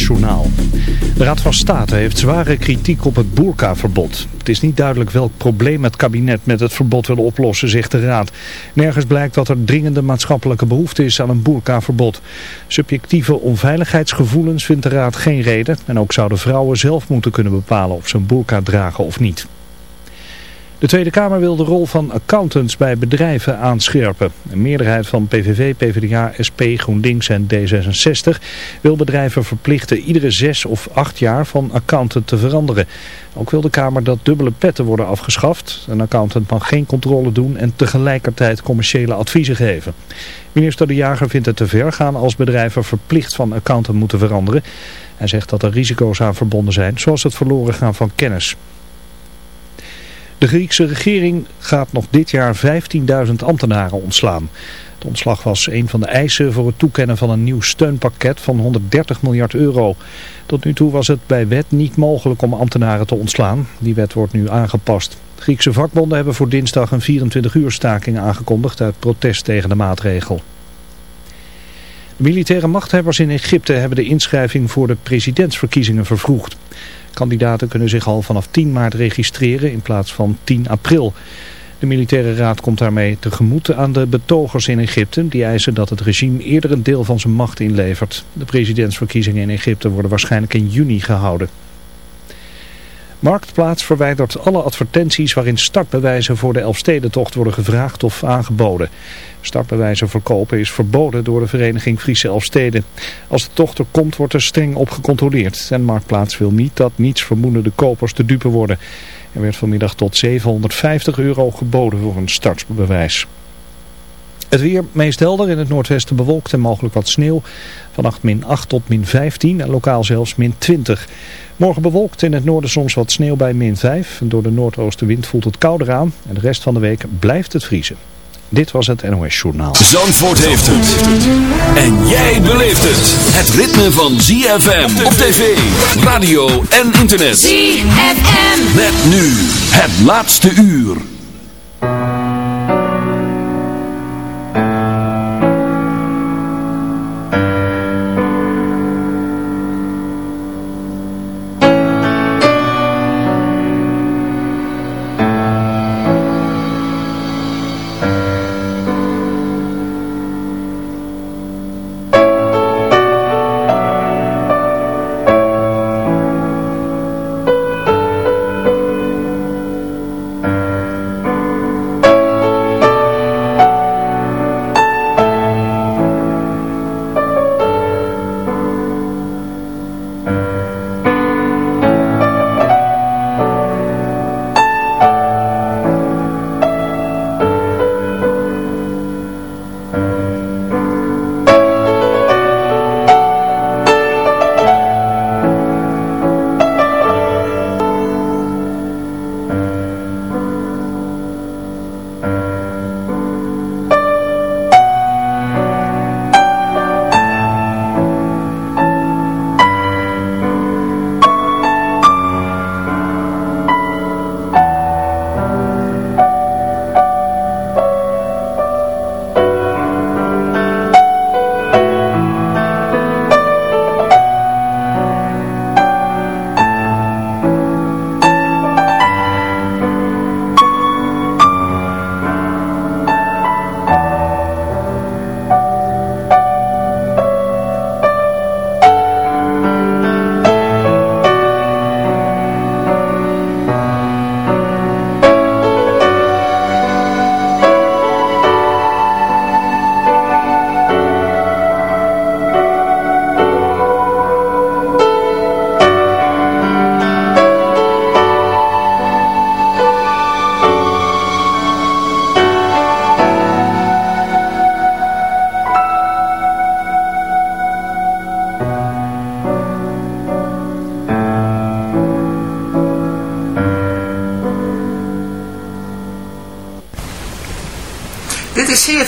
NOS-journaal. De Raad van State heeft zware kritiek op het boerkaverbod. Het is niet duidelijk welk probleem het kabinet met het verbod wil oplossen, zegt de Raad. Nergens blijkt dat er dringende maatschappelijke behoefte is aan een boerkaverbod. Subjectieve onveiligheidsgevoelens vindt de Raad geen reden. En ook zouden vrouwen zelf moeten kunnen bepalen of ze een boerka dragen of niet. De Tweede Kamer wil de rol van accountants bij bedrijven aanscherpen. Een meerderheid van PVV, PvdA, SP, GroenLinks en D66 wil bedrijven verplichten iedere zes of acht jaar van accountant te veranderen. Ook wil de Kamer dat dubbele petten worden afgeschaft. Een accountant mag geen controle doen en tegelijkertijd commerciële adviezen geven. Minister De Jager vindt het te ver gaan als bedrijven verplicht van accountant moeten veranderen. Hij zegt dat er risico's aan verbonden zijn, zoals het verloren gaan van kennis. De Griekse regering gaat nog dit jaar 15.000 ambtenaren ontslaan. Het ontslag was een van de eisen voor het toekennen van een nieuw steunpakket van 130 miljard euro. Tot nu toe was het bij wet niet mogelijk om ambtenaren te ontslaan. Die wet wordt nu aangepast. Griekse vakbonden hebben voor dinsdag een 24 uur staking aangekondigd uit protest tegen de maatregel. militaire machthebbers in Egypte hebben de inschrijving voor de presidentsverkiezingen vervroegd. Kandidaten kunnen zich al vanaf 10 maart registreren in plaats van 10 april. De militaire raad komt daarmee tegemoet aan de betogers in Egypte. Die eisen dat het regime eerder een deel van zijn macht inlevert. De presidentsverkiezingen in Egypte worden waarschijnlijk in juni gehouden. Marktplaats verwijdert alle advertenties waarin startbewijzen voor de Elfstedentocht worden gevraagd of aangeboden. Startbewijzen verkopen is verboden door de vereniging Friese Elfsteden. Als de tocht er komt wordt er streng op gecontroleerd. En Marktplaats wil niet dat niets vermoedende kopers te dupe worden. Er werd vanmiddag tot 750 euro geboden voor een startbewijs. Het weer meest helder in het noordwesten bewolkt en mogelijk wat sneeuw. Vannacht min 8 tot min 15 en lokaal zelfs min 20. Morgen bewolkt in het noorden soms wat sneeuw bij min 5. En door de noordoostenwind voelt het kouder aan. En de rest van de week blijft het vriezen. Dit was het NOS Journaal. Zandvoort heeft het. En jij beleeft het. Het ritme van ZFM op tv, radio en internet. ZFM. Met nu het laatste uur.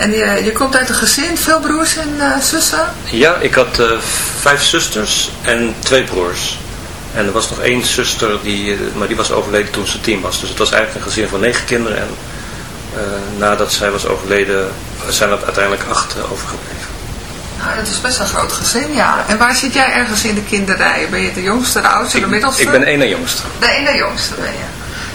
En je, je komt uit een gezin, veel broers en uh, zussen? Ja, ik had uh, vijf zusters en twee broers. En er was nog één zuster, die, maar die was overleden toen ze tien was. Dus het was eigenlijk een gezin van negen kinderen. En uh, nadat zij was overleden, zijn er uiteindelijk acht overgebleven. Nou, dat is best een groot gezin, ja. En waar zit jij ergens in de kinderrij? Ben je de jongste, de oudste, de middelste? Ik ben één na jongste. De ene jongste ben je.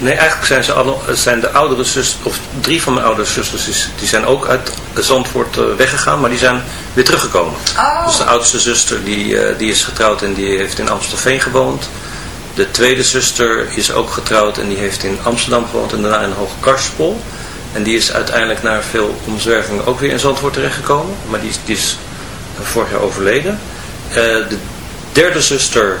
Nee, eigenlijk zijn, ze alle, zijn de oudere zusters, of drie van mijn oudere zusters, die zijn ook uit Zandvoort uh, weggegaan, maar die zijn weer teruggekomen. Oh. Dus de oudste zuster, die, uh, die is getrouwd en die heeft in Amstelveen gewoond. De tweede zuster is ook getrouwd en die heeft in Amsterdam gewoond en daarna in Hoge Karspel. En die is uiteindelijk na veel omzwervingen ook weer in Zandvoort terechtgekomen, maar die, die is vorig jaar overleden. Uh, de derde zuster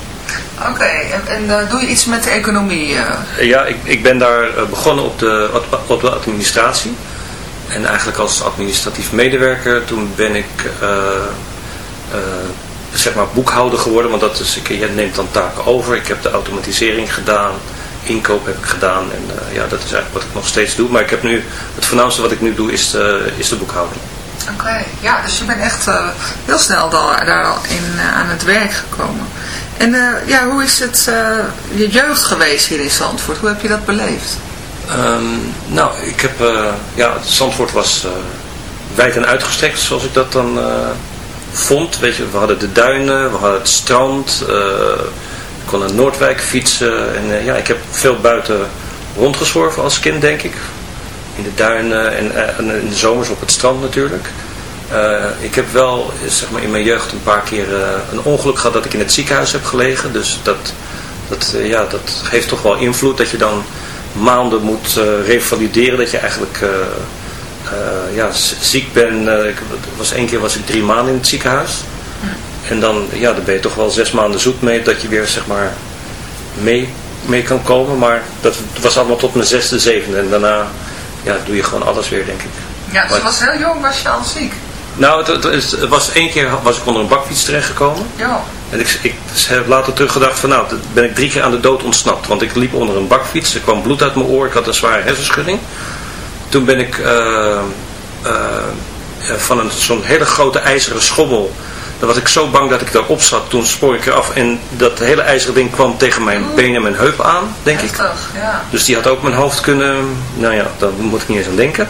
Oké, okay. en, en uh, doe je iets met de economie? Uh? Ja, ik, ik ben daar begonnen op de, op de administratie. En eigenlijk als administratief medewerker, toen ben ik zeg maar boekhouder geworden. Want dat is, ik, je neemt dan taken over. Ik heb de automatisering gedaan, inkoop heb ik gedaan. En ja, dat is eigenlijk wat ik nog steeds doe. Maar ik heb nu, het voornaamste wat ik nu doe is de, is de boekhouding. Oké, okay. ja, dus je bent echt heel snel daar, daar al in, aan het werk gekomen. En uh, ja, hoe is het uh, je jeugd geweest hier in Zandvoort? Hoe heb je dat beleefd? Um, nou, ik heb, uh, ja, Zandvoort was wijd en uitgestrekt zoals ik dat dan vond. Weet je, we hadden de duinen, we hadden het strand, ik kon naar Noordwijk fietsen. En ja, ik heb veel buiten rondgezworven als kind, denk ik. In de duinen en, en in de zomers op het strand natuurlijk. Uh, ik heb wel zeg maar, in mijn jeugd een paar keer uh, een ongeluk gehad dat ik in het ziekenhuis heb gelegen. Dus dat, dat, uh, ja, dat heeft toch wel invloed dat je dan maanden moet revalideren. Dat je eigenlijk ja, ziek bent. was één keer was ik drie maanden in het ziekenhuis. En dan, ja, dan ben je toch wel zes maanden zoet mee dat je weer zeg maar, mee, mee kan komen. Maar dat was allemaal tot mijn zesde, zevende. En daarna ja, doe je gewoon alles weer, denk ik. Ja, dus maar, was heel jong was je al ziek? Nou, het, het, het, was één keer was ik onder een bakfiets terechtgekomen. Ja. En ik, ik heb later teruggedacht van nou, ben ik drie keer aan de dood ontsnapt. Want ik liep onder een bakfiets, er kwam bloed uit mijn oor, ik had een zware hersenschudding. Toen ben ik uh, uh, van zo'n hele grote ijzeren schommel, dan was ik zo bang dat ik daarop zat. Toen spoor ik eraf en dat hele ijzeren ding kwam tegen mijn benen en mijn heup aan, denk Heftig, ik. Ja. Dus die had ook mijn hoofd kunnen, nou ja, daar moet ik niet eens aan denken.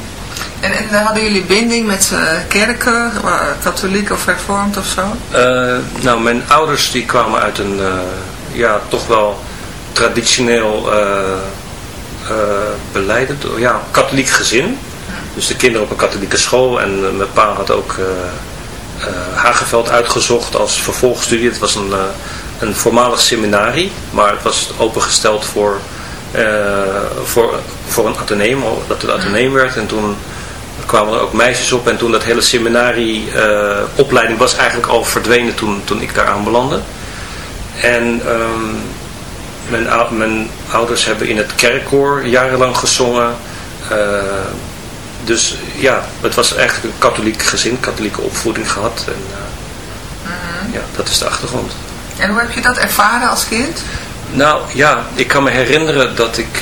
En, en hadden jullie binding met uh, kerken, uh, katholiek of hervormd of zo? Uh, nou, mijn ouders die kwamen uit een, ja, toch wel traditioneel beleidend, ja, katholiek gezin. Dus de kinderen op een katholieke school en mijn pa had ook Hageveld uitgezocht als vervolgstudie. Het was een, een voormalig seminarie, maar het was opengesteld voor, voor, voor een ateneum, dat het ateneum werd. En toen kwamen er ook meisjes op en toen dat hele seminarie uh, opleiding was eigenlijk al verdwenen toen, toen ik daar belandde. En um, mijn, mijn, ouders hebben in het kerkkoor jarenlang gezongen. Uh, dus ja, het was eigenlijk een katholiek gezin, katholieke opvoeding gehad. En, uh, ja, dat is de achtergrond. En hoe heb je dat ervaren als kind? Nou ja, ik kan me herinneren dat ik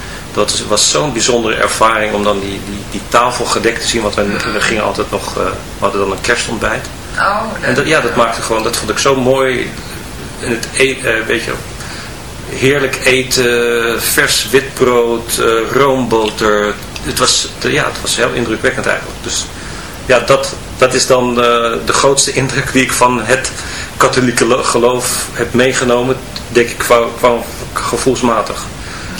dat was zo'n bijzondere ervaring om dan die, die, die tafel gedekt te zien. Want we, we gingen altijd nog, uh, we hadden dan een kerstontbijt. Oh, en dat, ja, dat maakte gewoon, dat vond ik zo mooi. En het eten, uh, weet je, heerlijk eten, vers witbrood, uh, roomboter. Het was, ja, het was heel indrukwekkend eigenlijk. Dus ja, dat, dat is dan de grootste indruk die ik van het katholieke geloof heb meegenomen. Denk ik, qua, qua gevoelsmatig.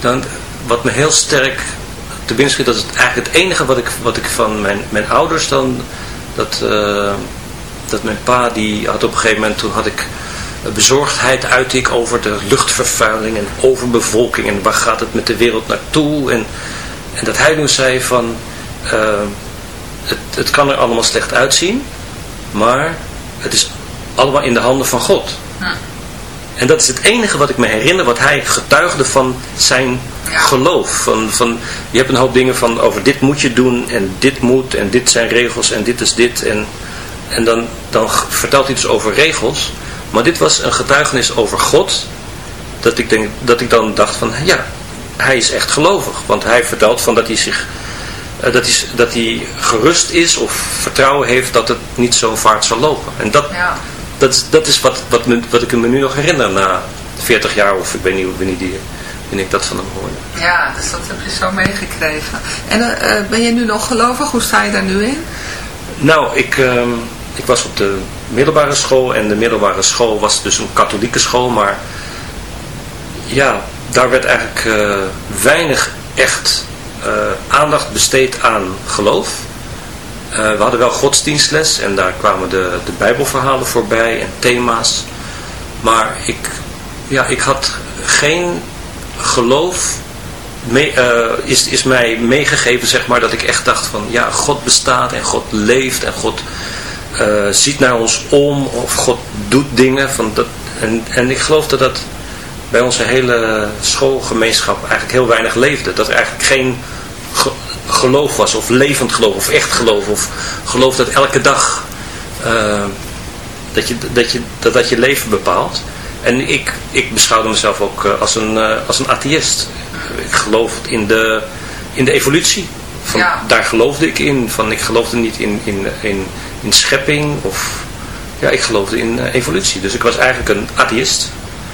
dan, wat me heel sterk te binnen schiet, dat is eigenlijk het enige wat ik, wat ik van mijn, mijn ouders dan, dat, uh, dat mijn pa, die had op een gegeven moment, toen had ik bezorgdheid uit ik over de luchtvervuiling en overbevolking en waar gaat het met de wereld naartoe en, en dat hij toen zei van, uh, het, het kan er allemaal slecht uitzien, maar het is allemaal in de handen van God. En dat is het enige wat ik me herinner, wat hij getuigde van zijn geloof. Van, van, je hebt een hoop dingen van over dit moet je doen en dit moet en dit zijn regels en dit is dit. En, en dan, dan vertelt hij dus over regels. Maar dit was een getuigenis over God. Dat ik, denk, dat ik dan dacht van ja, hij is echt gelovig. Want hij vertelt van dat hij zich... Uh, dat, hij, dat hij gerust is of vertrouwen heeft dat het niet zo vaart zal lopen. En dat, ja dat, dat is wat, wat, me, wat ik me nu nog herinner na 40 jaar of ik weet niet, wanneer die, ik dat van hem hoorde. Ja, dus dat heb je zo meegekregen. En eh, ben je nu nog gelovig? Hoe sta je daar nu in? Nou, ik, ehm, ik was op de middelbare school en de middelbare school was dus een katholieke school, maar ja, daar werd eigenlijk uh, weinig echt aandacht besteed aan geloof. Uh, we hadden wel godsdienstles en daar kwamen de, de bijbelverhalen voorbij en thema's. Maar ik, ja, ik had geen geloof mee, is, is mij meegegeven, zeg maar, dat ik echt dacht van, ja, God bestaat en God leeft en God ziet naar ons om of God doet dingen. Van dat, en, en ik geloofde dat bij onze hele schoolgemeenschap eigenlijk heel weinig leefde. Dat er eigenlijk geen geloof was, of levend geloof, of echt geloof, of geloof dat elke dag uh, dat, je, dat, je, dat dat je leven bepaalt. En ik, ik beschouwde mezelf ook uh, als, een, uh, als een atheïst. Ik geloof in de, in de evolutie. Van, ja. Daar geloofde ik in. Van, ik geloofde niet in, in, in, in schepping. Of, ja, ik geloofde in evolutie. Dus ik was eigenlijk een atheïst.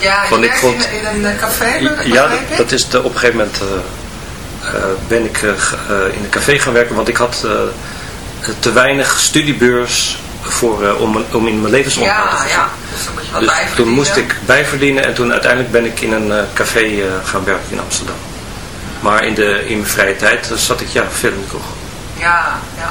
Ja, Want ik vond- in, in een café, Ja, dat, is de, op een gegeven moment eh, eh, ben ik eh, eh, in een café gaan werken, want ik had eh, te weinig studiebeurs voor, eh, om, om in mijn levensonderhoud te voorzien. ja. Dus Dus toen moest ik bijverdienen en toen uiteindelijk ben ik in een eh, café eh, gaan werken in Amsterdam. Maar in, de, in mijn vrije tijd eh, zat ik ja, veel in de kroeg. Ja, ja.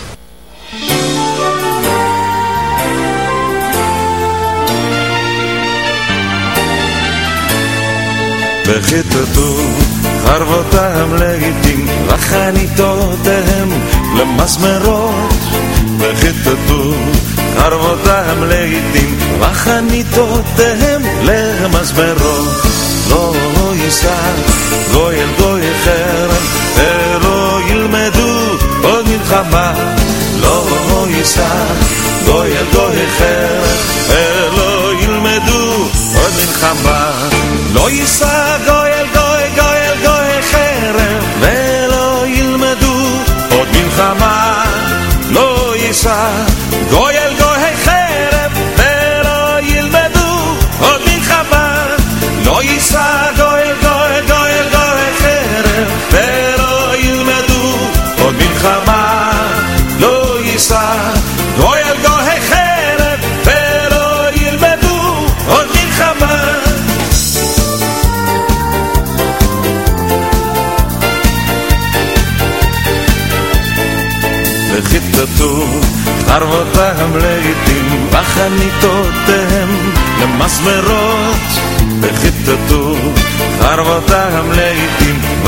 וחיטטו חרבותם לעיתים לחניתותיהם למסמרות וחיטטו חרבותם לעיתים לחניתותיהם למסמרות לא יישא גוי אל גוי חרם ולא ילמדו עוד מלחמה לא יישא גוי אל גוי חרם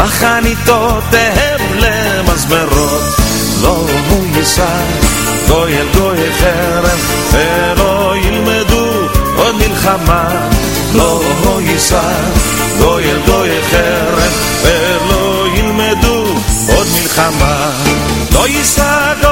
בחניתותיהם למסמרות לא יישא גוי אל גוי חרם ולא ילמדו עוד מלחמה לא יישא גוי אל גוי חרם ולא ילמדו עוד מלחמה לא יישא גוי אל גוי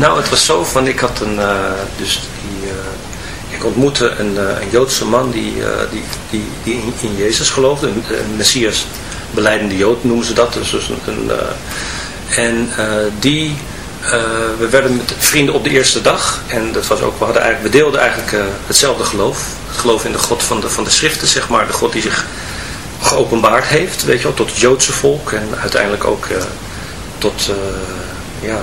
Nou, het was zo van, ik had een, dus ik ontmoette een, eh, een Joodse man die, eh, die, die, die in, in, Jezus geloofde. Een, een Messias beleidende Jood noemen ze dat. Dus, een, eh, en die, we werden met vrienden op de eerste dag. En dat was ook, we, hadden eigenlijk, we deelden eigenlijk hetzelfde geloof. Het geloof in de God van de, van de schriften, zeg maar. De God die zich geopenbaard heeft, weet je wel, tot het Joodse volk. En uiteindelijk ook tot, ja,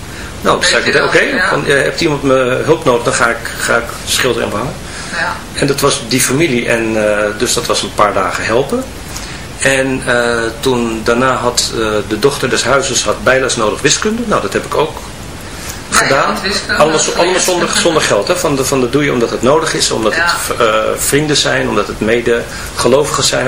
nou, dan zei ik, oké, okay, ja. uh, hebt iemand me hulp nodig, dan ga ik, ga ik schilderen en behangen. Ja. En dat was die familie, en uh, dus dat was een paar dagen helpen. En uh, toen daarna had de dochter des huizes had bijles nodig wiskunde. Nou, dat heb ik ook gedaan. allemaal zonder, zonder geld. Hè? Van, de, van de doe je omdat het nodig is, omdat het vrienden zijn, omdat het mede gelovigen zijn.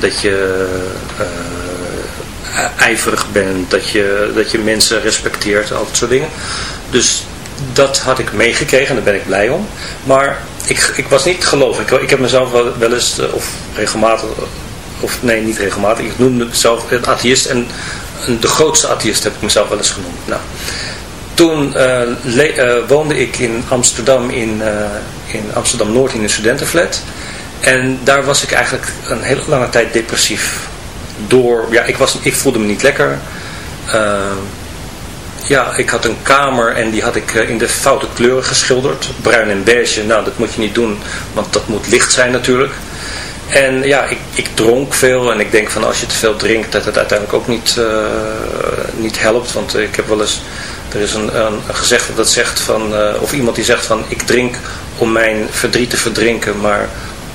dat je uh, ijverig bent, dat je, dat je mensen respecteert, al dat soort dingen. Dus dat had ik meegekregen en daar ben ik blij om. Maar ik, ik was niet gelovig. Ik, ik heb mezelf wel, eens, uh, of regelmatig, of nee, niet regelmatig, ik noemde mezelf een atheïst en de grootste atheïst heb ik mezelf wel eens genoemd. Nou, toen eh, eh, woonde ik in Amsterdam, in, eh, in Amsterdam-Noord in een studentenflat. En daar was ik eigenlijk een hele lange tijd depressief. Door, ja, ik, was, ik voelde me niet lekker. Eh, ja, ik had een kamer en die had ik eh, in de foute kleuren geschilderd. Bruin en beige, nou dat moet je niet doen, want dat moet licht zijn natuurlijk. En ja, ik, ik dronk veel en ik denk van als je te veel drinkt dat het uiteindelijk ook niet, eh, niet helpt. Want ik heb wel eens, er is een, een gezegde dat zegt van, of iemand die zegt van ik drink om mijn verdriet te verdrinken, maar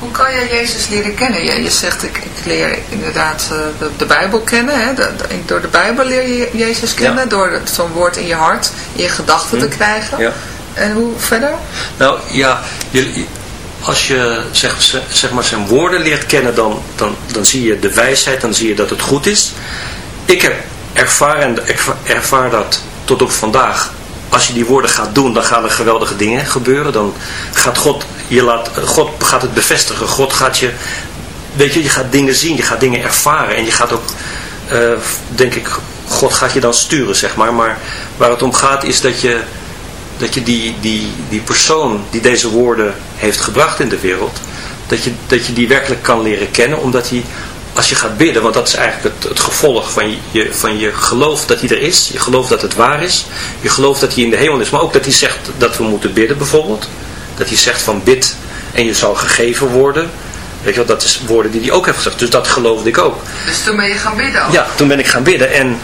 Hoe kan je Jezus leren kennen? Je, je zegt, ik, ik leer inderdaad uh, de, de, Bijbel kennen. Hè? De, de, door de Bijbel leer je Jezus kennen. Ja. Door zo'n woord in je hart, in je gedachten hm. te krijgen. Ja. En hoe verder? Nou ja, je, als je zeg, zeg maar zijn woorden leert kennen, dan, dan, dan zie je de wijsheid, dan zie je dat het goed is. Ik heb ervaren, ik ervaar dat tot op vandaag. Als je die woorden gaat doen, dan gaan er geweldige dingen gebeuren. Dan gaat God, je laat, God gaat het bevestigen. God gaat je, weet je, je gaat dingen zien, je gaat dingen ervaren. En je gaat ook, uh, denk ik, God gaat je dan sturen, zeg maar. Maar waar het om gaat is dat je dat je die, die, die persoon die deze woorden heeft gebracht in de wereld, dat je, dat je die werkelijk kan leren kennen, omdat hij, als je gaat bidden, want dat is eigenlijk het, het gevolg van je, van je geloof dat hij er is, je geloof dat het waar is, je geloof dat hij in de hemel is, maar ook dat hij zegt dat we moeten bidden bijvoorbeeld, dat hij zegt van bid en je zal gegeven worden, Weet je wel, dat is woorden die hij ook heeft gezegd. Dus dat geloofde ik ook. Dus toen ben je gaan bidden ook? Ja, toen ben ik gaan bidden. En,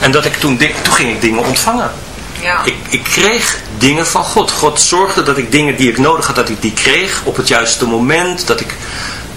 en dat ik toen, toen ging ik dingen ontvangen. Ja. Ik, ik kreeg dingen van God. God zorgde dat ik dingen die ik nodig had, dat ik die kreeg op het juiste moment. Dat ik...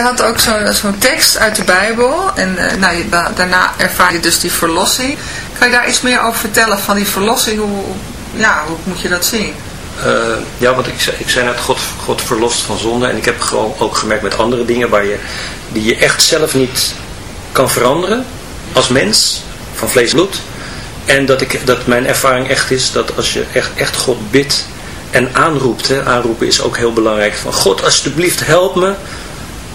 Je had ook zo'n zo tekst uit de Bijbel. En uh, nou, daarna ervaar je dus die verlossing. Kan je daar iets meer over vertellen van die verlossing? Hoe, hoe moet je dat zien? Uh, ja, want ik, ik zei net, God, God verlost van zonde. En ik heb gewoon ook gemerkt met andere dingen waar je, die je echt zelf niet kan veranderen. Als mens, van vlees en bloed. En dat, ik, dat mijn ervaring echt is dat als je echt, echt God bidt en aanroept. Hè, aanroepen is ook heel belangrijk. Van God, alsjeblieft help me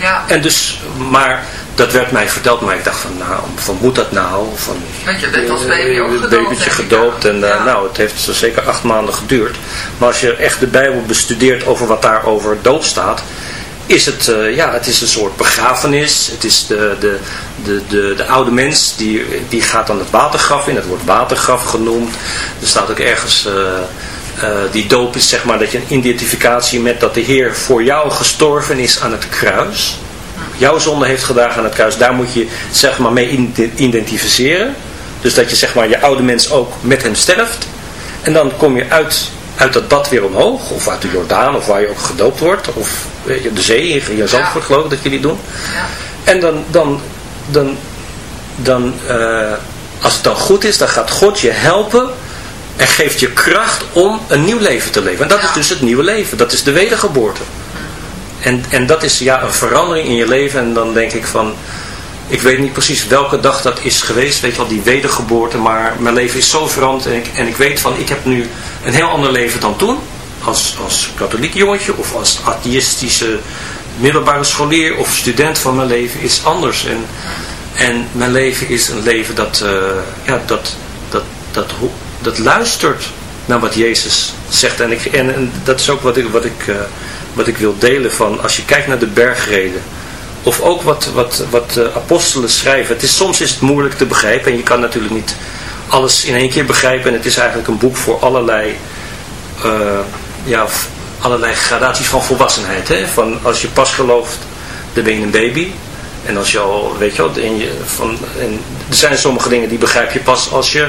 Ja. En dus, maar dat werd mij verteld, maar ik dacht van, nou, van moet dat nou? Van, Want je bent als baby ook gedoopt. babytje gedoopt en uh, nou, het heeft zo zeker acht maanden geduurd. Maar als je echt de Bijbel bestudeert over wat daar over doop staat, is het, uh, ja, het is een soort begrafenis. Het is de, de, de, de, de oude mens, die, die gaat dan het watergraf in. Het wordt watergraf genoemd. Er staat ook ergens... Uh, uh, die doop is zeg maar dat je een identificatie met dat de Heer voor jou gestorven is aan het kruis jouw zonde heeft gedragen aan het kruis, daar moet je zeg maar mee identificeren. Dus dat je zeg maar je oude mens ook met hem sterft. En dan kom je uit, uit dat bad weer omhoog. Of uit de Jordaan, of waar je ook gedoopt wordt. Of weet je, de zee, in Zandvoort geloof ik dat jullie doen. Ja. En dan, dan, dan, dan uh, als het dan goed is, dan gaat God je helpen en geeft je kracht om een nieuw leven te leven. En dat Ja. is dus het nieuwe leven. Dat is de wedergeboorte. En, en dat is ja, een verandering in je leven. En dan denk ik van, ik weet niet precies welke dag dat is geweest. Weet je wel, die wedergeboorte. Maar mijn leven is zo veranderd. En ik, en ik weet van, ik heb nu een heel ander leven dan toen. Als, als katholiek jongetje of als atheïstische middelbare scholier of student van mijn leven is anders. En, en mijn leven is een leven dat, uh, ja, dat, dat, dat, dat, luistert naar wat Jezus zegt. En, ik, en, en dat is ook wat ik, wat ik, uh, wat ik wil delen van als je kijkt naar de bergreden. Of ook wat, wat, wat apostelen schrijven. Het is, soms is het moeilijk te begrijpen en je kan natuurlijk niet alles in één keer begrijpen. En het is eigenlijk een boek voor allerlei, uh, ja, allerlei gradaties van volwassenheid. Hè? Van als je pas gelooft, dan ben je een baby. En als je al, weet je wel, en je, van, en er zijn sommige dingen die begrijp je pas als je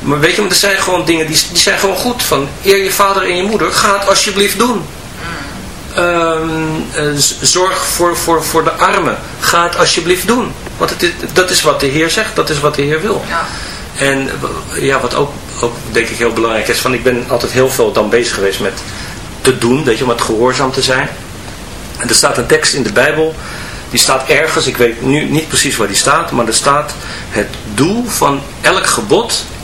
maar weet je, er zijn gewoon dingen die, die zijn gewoon goed. Van eer je vader en je moeder, ga het alsjeblieft doen. Ehm, eh, zorg voor, voor, voor de armen, ga het alsjeblieft doen. Want het is, dat is wat de Heer zegt, dat is wat de Heer wil. Ja. En ja, wat ook, ook denk ik heel belangrijk is, van ik ben altijd heel veel dan bezig geweest met te doen, weet je, om het gehoorzaam te zijn. En er staat een tekst in de Bijbel, die staat ergens, ik weet nu niet precies waar die staat, maar er staat, het doel van elk gebod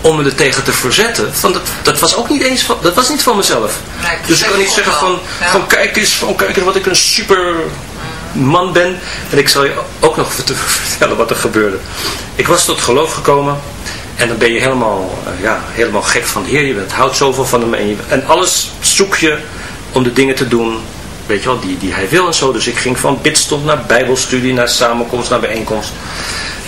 om me er tegen te verzetten. Van dat, dat was ook niet eens van, dat was niet van mezelf. Nee, dus ik kan niet zeggen van. Ja. van kijk eens, van kijk eens wat ik een super man ben. En ik zal je ook nog vert- vertellen wat er gebeurde. Ik was tot geloof gekomen. En dan ben je helemaal, eh, ja, helemaal gek van de Heer. Je bent, houdt zoveel van hem. En, je- en alles zoek je om de dingen te doen. Weet je wel, die, die hij wil en zo. Dus ik ging van bidstond naar bijbelstudie, naar samenkomst, naar bijeenkomst.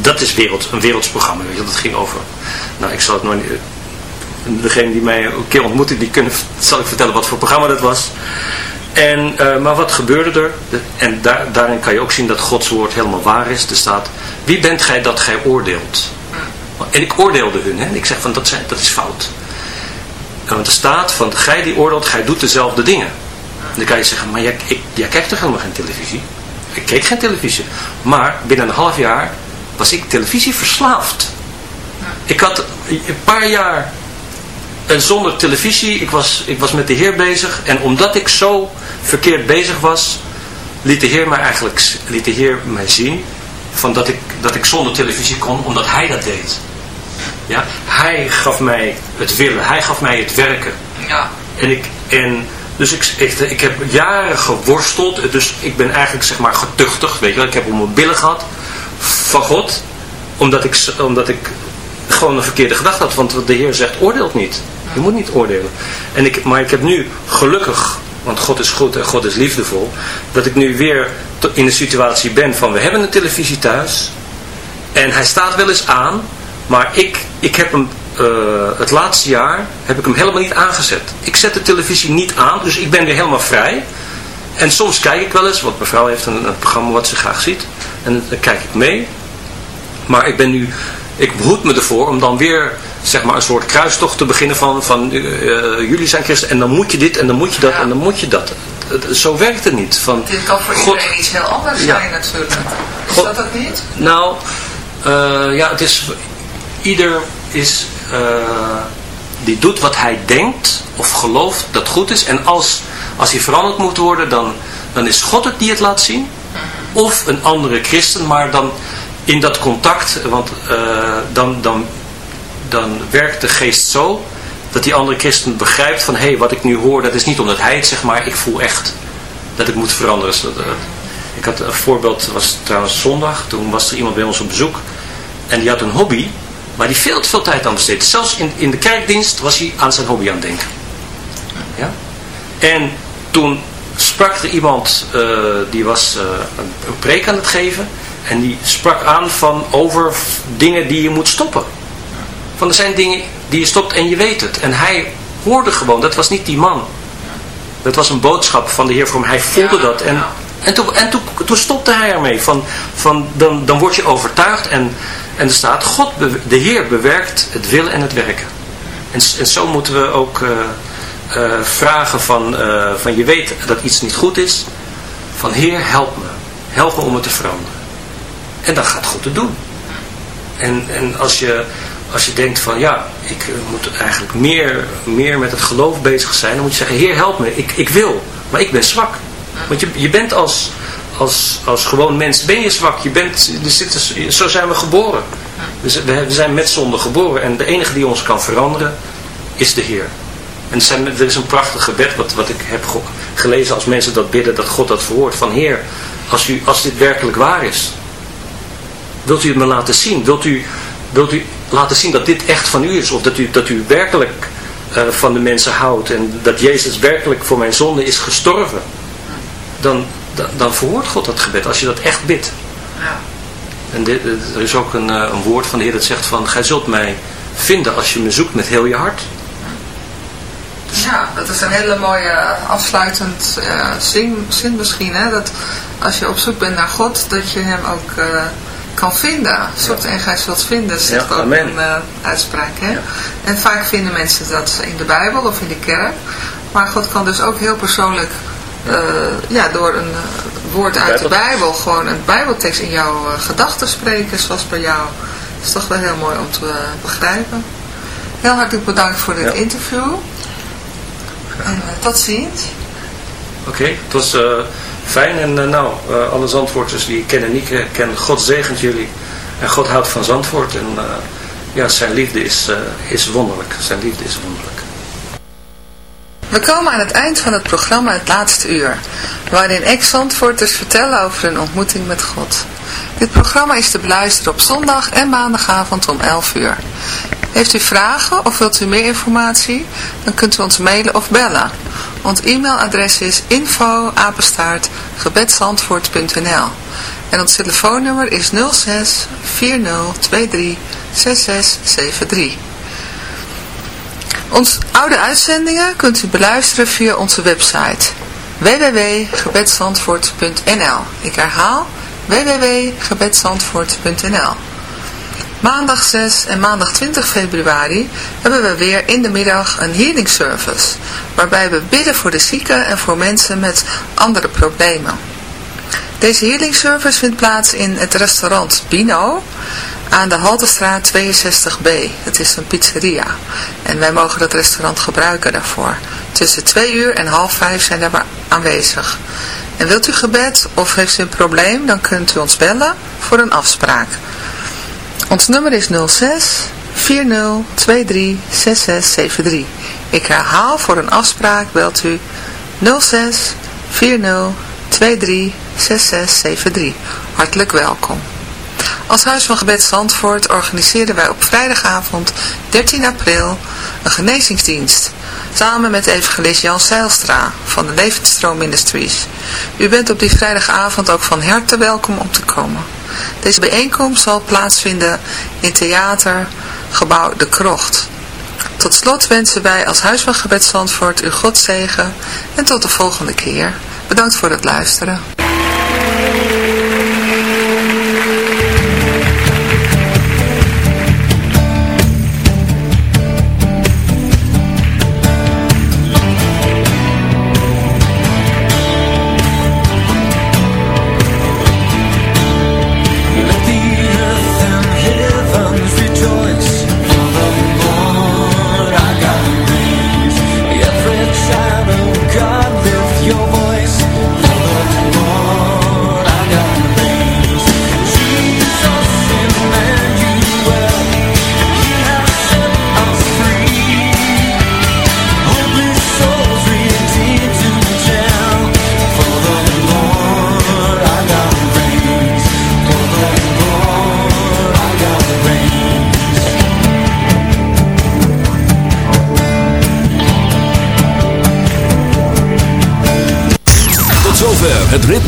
dat is wereld, een werelds programma, weet je. Dat ging over, nou, ik zal het nooit, niet- degene die mij een keer ontmoette, die kunnen, zal ik vertellen wat voor programma dat was. En, eh, maar wat gebeurde er? En daar, daarin kan je ook zien dat Gods woord helemaal waar is. Er staat, wie bent gij dat gij oordeelt? En ik oordeelde hun. Hè? Ik zeg van, dat, zijn, dat is fout. Want er staat van, gij die oordeelt, gij doet dezelfde dingen. En dan kan je zeggen, maar jij, ik, jij kijkt toch helemaal geen televisie? Ik keek geen televisie. Maar binnen een half jaar was ik televisie verslaafd. Ik had een paar jaar en zonder televisie, ik was, ik was met de Heer bezig. En omdat ik zo verkeerd bezig was, liet de Heer mij eigenlijk liet de Heer mij zien van dat, ik, dat ik zonder televisie kon, omdat Hij dat deed. Ja? Hij gaf mij het willen, Hij gaf mij het werken. Ja. En ik, en dus ik, ik, ik heb jaren geworsteld, dus ik ben eigenlijk zeg maar getuchtig, weet je wel. Ik heb om mijn billen gehad van God, omdat ik, omdat ik gewoon een verkeerde gedachte had. Want de Heer zegt, oordeelt niet. Je moet niet oordelen. En ik, maar ik heb nu gelukkig, want God is goed en God is liefdevol, dat ik nu weer in de situatie ben van, we hebben een televisie thuis en hij staat wel eens aan, maar ik, ik heb hem eh, het laatste jaar heb ik hem helemaal niet aangezet. Ik zet de televisie niet aan, dus ik ben weer helemaal vrij. En soms kijk ik wel eens, want mevrouw heeft een, een programma wat ze graag ziet. En dan kijk ik mee. Maar ik ben nu, ik behoed me ervoor om dan weer zeg maar een soort kruistocht te beginnen van, van eh, eh, jullie zijn christen en dan moet je dit en dan moet je dat Ja. en dan moet je dat. Zo werkt het niet. Van, Dit kan voor God- iedereen iets heel anders Ja. zijn natuurlijk. Is God- dat ook niet? Nou, eh, ja, het is, ieder is, die doet wat hij denkt of gelooft dat goed is. En als, als hij veranderd moet worden, dan, dan is God het die het laat zien. Of een andere christen, maar dan in dat contact, want eh, dan, dan, dan werkt de geest zo dat die andere christen begrijpt van, hé, hey, wat ik nu hoor, dat is niet omdat hij het zegt, maar ik voel echt dat ik moet veranderen. Zodat, eh, ik had een voorbeeld, was trouwens zondag, toen was er iemand bij ons op bezoek en die had een hobby waar hij veel te veel tijd aan besteedde. Zelfs in, in de kerkdienst was hij aan zijn hobby aan het denken. Ja? En toen sprak er iemand, uh, die was uh, een, preek aan het geven. En die sprak aan van over dingen die je moet stoppen. Van er zijn dingen die je stopt en je weet het. En hij hoorde gewoon, dat was niet die man. Dat was een boodschap van de Heer voor hem. Hij voelde dat. En, en, toen, en toen, toen stopte hij ermee. Van, van, dan, dan word je overtuigd en, en er staat, God, de Heer bewerkt het willen en het werken. En, en zo moeten we ook uh, uh, vragen van, uh, van je weet dat iets niet goed is. Van Heer, help me. Help me om het te veranderen. En dan gaat God het doen. En, en als, je, als je denkt van ja, ik moet eigenlijk meer, meer met het geloof bezig zijn. Dan moet je zeggen, Heer help me, ik, ik wil, maar ik ben zwak. Want je, je bent als, als, als gewoon mens, ben je zwak. Je bent, er zit, zo zijn we geboren. Dus we zijn met zonde geboren. En de enige die ons kan veranderen, is de Heer. En er, zijn, er is een prachtig gebed wat, wat ik heb gelezen als mensen dat bidden, dat God dat verhoort. Van Heer, als, u, als dit werkelijk waar is, wilt u het me laten zien? Wilt u, wilt u laten zien dat dit echt van u is? Of dat u, dat u werkelijk uh, van de mensen houdt en dat Jezus werkelijk voor mijn zonde is gestorven? Dan, dan, dan verhoort God dat gebed, als je dat echt bidt. Ja. En dit, er is ook een, een woord van de Heer dat zegt van, gij zult mij vinden als je me zoekt met heel je hart. Ja, dat is een hele mooie afsluitend uh, zin, zin misschien. Hè? Dat als je op zoek bent naar God, dat je hem ook uh, kan vinden. Zoekt ja. en gij zult vinden, zit ja, ook amen. een uh, uitspraak. Hè? Ja. En vaak vinden mensen dat in de Bijbel of in de kerk. Maar God kan dus ook heel persoonlijk, ja, door een woord uit de Bijbel, gewoon een Bijbeltekst in jouw gedachten spreken, zoals bij jou. Dat is toch wel heel mooi om te begrijpen. Heel hartelijk bedankt voor dit interview. En uh, tot ziens. Oké, het was uh, fijn. En uh, nou, alle Zandvoorters die ik ken en niet ken, God zegent jullie. En God houdt van Zandvoort. En ja, zijn liefde is, is wonderlijk. Zijn liefde is wonderlijk. We komen aan het eind van het programma Het Laatste Uur, waarin ex-Zandvoorters vertellen over hun ontmoeting met God. Dit programma is te beluisteren op zondag en maandagavond om 11 uur. Heeft u vragen of wilt u meer informatie? Dan kunt u ons mailen of bellen. Ons e-mailadres is info en ons telefoonnummer is 06 4023 6673. Onze oude uitzendingen kunt u beluisteren via onze website www.gebedsandvoort.nl Ik herhaal www.gebedsandvoort.nl Maandag 6 en maandag 20 februari hebben we weer in de middag een healing service, waarbij we bidden voor de zieken en voor mensen met andere problemen. Deze healing service vindt plaats in het restaurant Bino aan de Haltestraat 62B. Het is een pizzeria en wij mogen dat restaurant gebruiken daarvoor. Tussen 2 uur en half 5 zijn we aanwezig. En wilt u gebed of heeft u een probleem, dan kunt u ons bellen voor een afspraak. Ons nummer is 06 40 23 6673. Ik herhaal voor een afspraak belt u 06 40 23 6673. Hartelijk welkom. Als Huis van Gebed Zandvoort organiseren wij op vrijdagavond 13 april een genezingsdienst. Samen met evangelist Jan Seilstra van de Levensstroom Ministries. U bent op die vrijdagavond ook van harte welkom om te komen. Deze bijeenkomst zal plaatsvinden in theatergebouw De Krocht. Tot slot wensen wij als Huis van Gebed Zandvoort u God zegen en tot de volgende keer. Bedankt voor het luisteren.